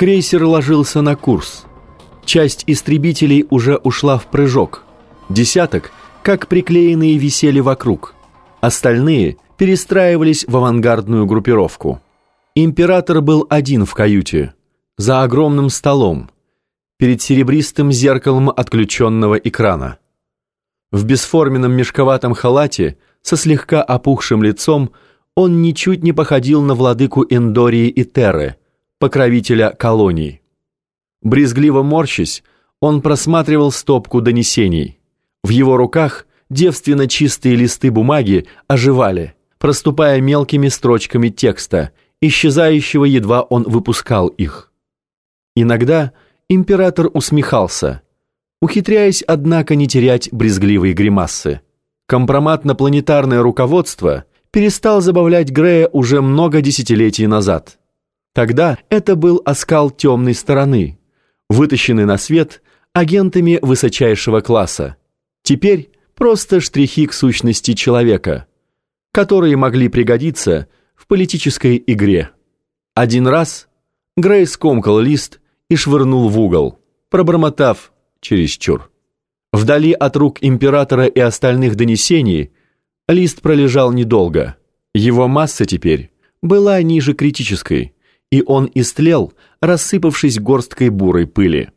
Крейсер ложился на курс. Часть истребителей уже ушла в прыжок. Десяток, как приклеенные, висели вокруг. Остальные перестраивались в авангардную группировку. Император был один в каюте, за огромным столом, перед серебристым зеркалом отключенного экрана. В бесформенном мешковатом халате, со слегка опухшим лицом, он ничуть не походил на владыку Эндории и Терры, покровителя колоний. Брезгливо морщась, он просматривал стопку донесений. В его руках девственно чистые листы бумаги оживали, проступая мелкими строчками текста, исчезающего едва он выпускал их. Иногда император усмехался, ухитряясь, однако, не терять брезгливые гримасы. Компромат на планетарное руководство перестал забавлять Грея уже много десятилетий назад. Тогда это был оскал темной стороны, вытащенный на свет агентами высочайшего класса. Теперь просто штрихи к сущности человека, которые могли пригодиться в политической игре. Один раз Грей скомкал лист и швырнул в угол, пробормотав чересчур. Вдали от рук императора и остальных донесений лист пролежал недолго. Его масса теперь была ниже критической, и он истлел, рассыпавшись горсткой бурой пыли.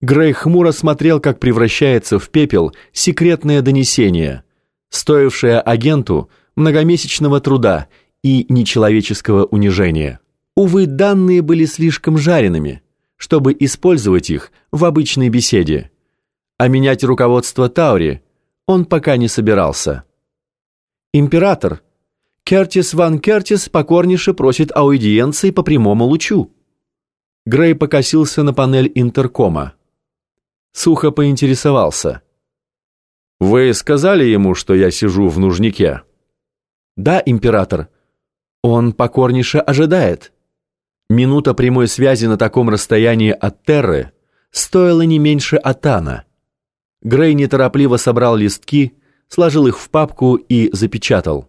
Грей хмуро смотрел, как превращается в пепел секретное донесение, стоившее агенту многомесячного труда и нечеловеческого унижения. Увы, данные были слишком жареными, чтобы использовать их в обычной беседе. А менять руководство Таури он пока не собирался. «Император, Кертис Ван Кертис покорнейше просит аудиенции по прямому лучу». Грей покосился на панель интеркома сухо поинтересовался. «Вы сказали ему, что я сижу в нужнике?» «Да, император. Он покорнейше ожидает». Минута прямой связи на таком расстоянии от Терры стоила не меньше Атана. Грей неторопливо собрал листки, сложил их в папку и запечатал.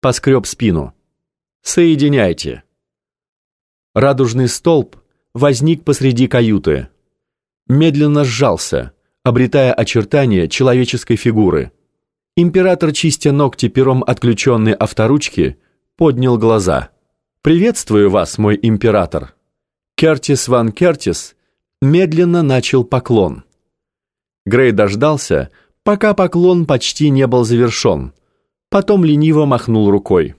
Поскреб спину. «Соединяйте». Радужный столб возник посреди каюты медленно сжался, обретая очертания человеческой фигуры. Император, чистя ногти пером отключенной авторучки, поднял глаза. «Приветствую вас, мой император!» Кертис Ван Кертис медленно начал поклон. Грей дождался, пока поклон почти не был завершен. Потом лениво махнул рукой.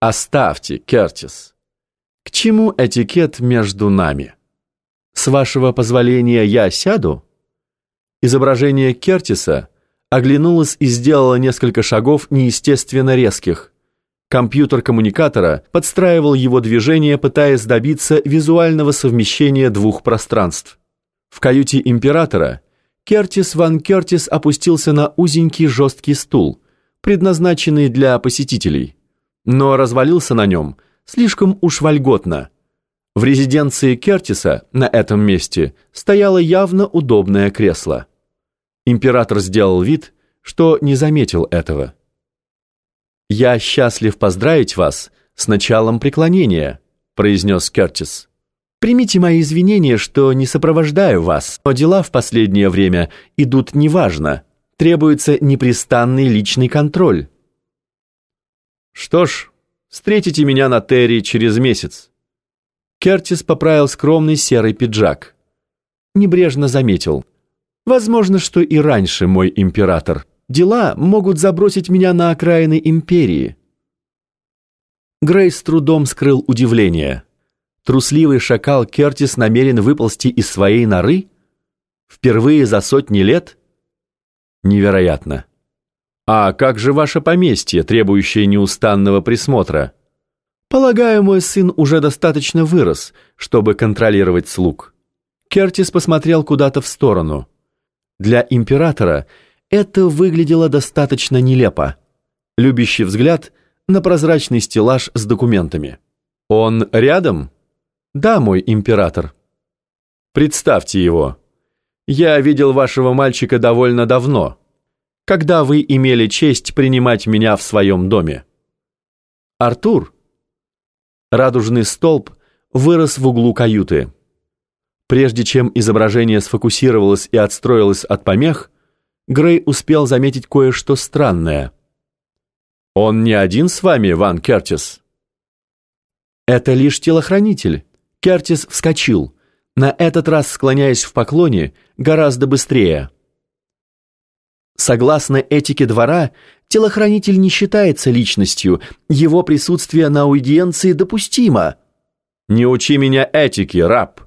«Оставьте, Кертис. К чему этикет между нами?» «С вашего позволения я сяду?» Изображение Кертиса оглянулось и сделало несколько шагов неестественно резких. Компьютер коммуникатора подстраивал его движение, пытаясь добиться визуального совмещения двух пространств. В каюте императора Кертис Ван Кертис опустился на узенький жесткий стул, предназначенный для посетителей, но развалился на нем слишком уж вольготно – в резиденции Кертиса на этом месте стояло явно удобное кресло. Император сделал вид, что не заметил этого. «Я счастлив поздравить вас с началом преклонения», произнес Кертис. «Примите мои извинения, что не сопровождаю вас, но дела в последнее время идут неважно. Требуется непрестанный личный контроль». «Что ж, встретите меня на Терри через месяц», Кертис поправил скромный серый пиджак. Небрежно заметил. «Возможно, что и раньше, мой император. Дела могут забросить меня на окраины империи». Грей с трудом скрыл удивление. Трусливый шакал Кертис намерен выползти из своей норы? Впервые за сотни лет? Невероятно. А как же ваше поместье, требующее неустанного присмотра? Полагаю, мой сын уже достаточно вырос, чтобы контролировать слуг. Кертис посмотрел куда-то в сторону. Для императора это выглядело достаточно нелепо. Любящий взгляд на прозрачный стеллаж с документами. Он рядом? Да, мой император. Представьте его. Я видел вашего мальчика довольно давно, когда вы имели честь принимать меня в своем доме. Артур, Радужный столб вырос в углу каюты. Прежде чем изображение сфокусировалось и отстроилось от помех, Грей успел заметить кое-что странное. «Он не один с вами, Ван Кертис?» «Это лишь телохранитель». Кертис вскочил, на этот раз склоняясь в поклоне гораздо быстрее. Согласно этике двора, телохранитель не считается личностью, его присутствие на аудиенции допустимо. «Не учи меня этике, раб!»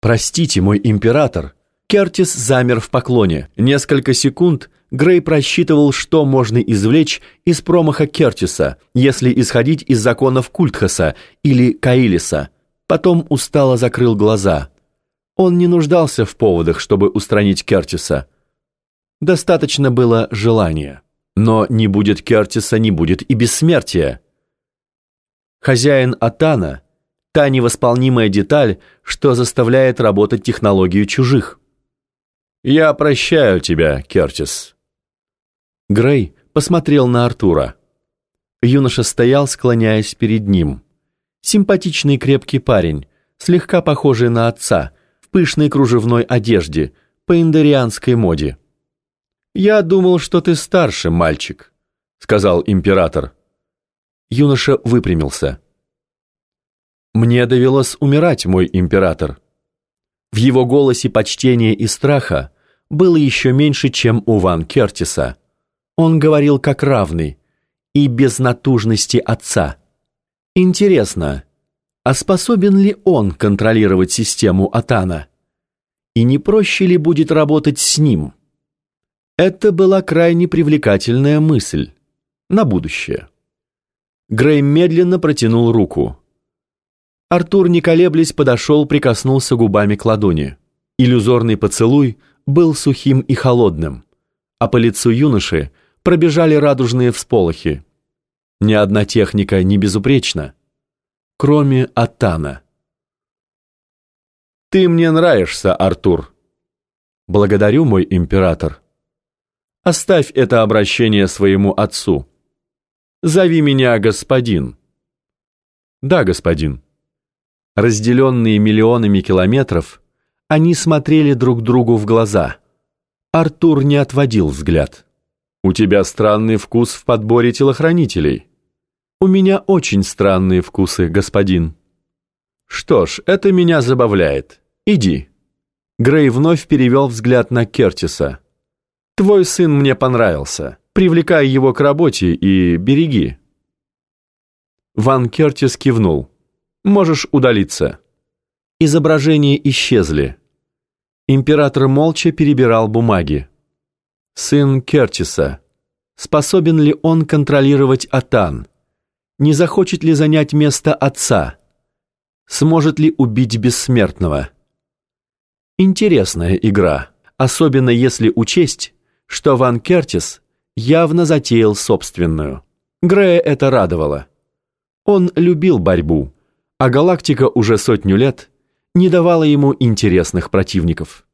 «Простите, мой император!» Кертис замер в поклоне. Несколько секунд Грей просчитывал, что можно извлечь из промаха Кертиса, если исходить из законов Культхаса или Каилиса. Потом устало закрыл глаза. Он не нуждался в поводах, чтобы устранить Кертиса. Достаточно было желания. Но не будет Кертиса, не будет и бессмертия. Хозяин Атана — та невосполнимая деталь, что заставляет работать технологию чужих. «Я прощаю тебя, Кертис». Грей посмотрел на Артура. Юноша стоял, склоняясь перед ним. Симпатичный крепкий парень, слегка похожий на отца, в пышной кружевной одежде, по индорианской моде. «Я думал, что ты старше, мальчик», — сказал император. Юноша выпрямился. «Мне довелось умирать, мой император». В его голосе почтения и страха было еще меньше, чем у Ван Кертиса. Он говорил как равный и без натужности отца. Интересно, а способен ли он контролировать систему Атана? И не проще ли будет работать с ним? Это была крайне привлекательная мысль. На будущее. Грей медленно протянул руку. Артур, не колеблясь, подошел, прикоснулся губами к ладони. Иллюзорный поцелуй был сухим и холодным, а по лицу юноши пробежали радужные всполохи. Ни одна техника не безупречна, кроме Атана. «Ты мне нравишься, Артур». «Благодарю, мой император». Оставь это обращение своему отцу. Зови меня господин. Да, господин. Разделенные миллионами километров, они смотрели друг другу в глаза. Артур не отводил взгляд. У тебя странный вкус в подборе телохранителей. У меня очень странные вкусы, господин. Что ж, это меня забавляет. Иди. Грей вновь перевел взгляд на Кертиса. Твой сын мне понравился. Привлекай его к работе и береги». Ван Кертис кивнул. «Можешь удалиться». Изображения исчезли. Император молча перебирал бумаги. Сын Кертиса. Способен ли он контролировать Атан? Не захочет ли занять место отца? Сможет ли убить бессмертного? Интересная игра, особенно если учесть, что Ван Кертис явно затеял собственную. Грея это радовало. Он любил борьбу, а галактика уже сотню лет не давала ему интересных противников.